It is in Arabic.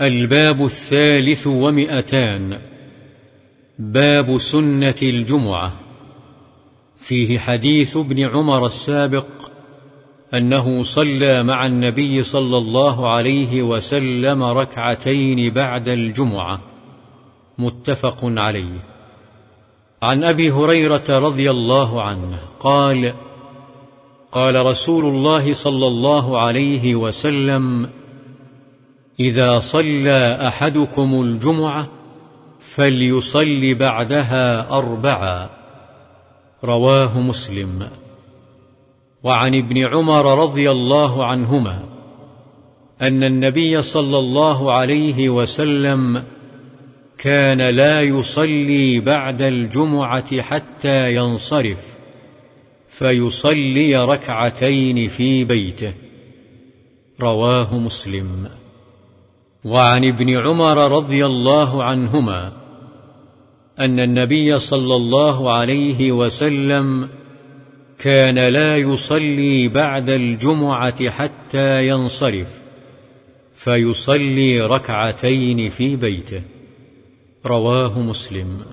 الباب الثالث ومئتان. باب سنة الجمعة. فيه حديث ابن عمر السابق أنه صلى مع النبي صلى الله عليه وسلم ركعتين بعد الجمعة. متفق عليه. عن أبي هريرة رضي الله عنه قال قال رسول الله صلى الله عليه وسلم إذا صلى أحدكم الجمعة فليصل بعدها أربعا. رواه مسلم. وعن ابن عمر رضي الله عنهما أن النبي صلى الله عليه وسلم كان لا يصلي بعد الجمعة حتى ينصرف فيصلي ركعتين في بيته. رواه مسلم. وعن ابن عمر رضي الله عنهما أن النبي صلى الله عليه وسلم كان لا يصلي بعد الجمعة حتى ينصرف فيصلي ركعتين في بيته. رواه مسلم.